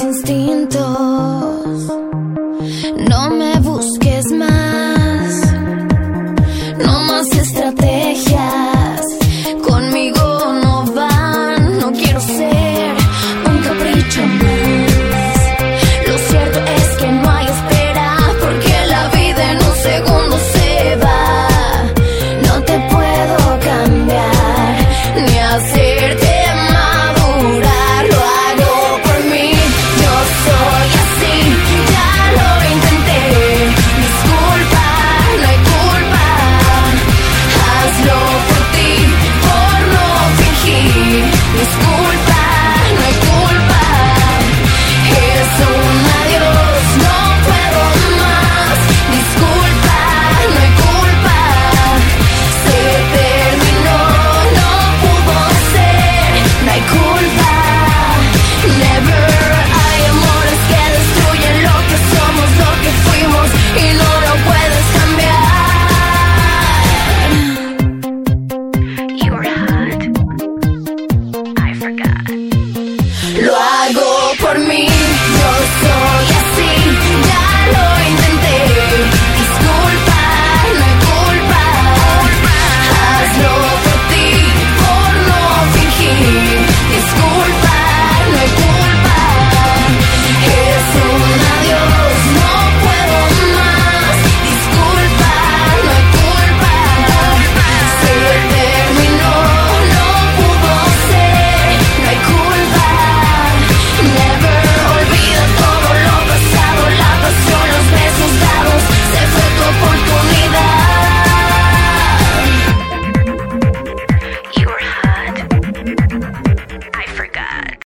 instinto.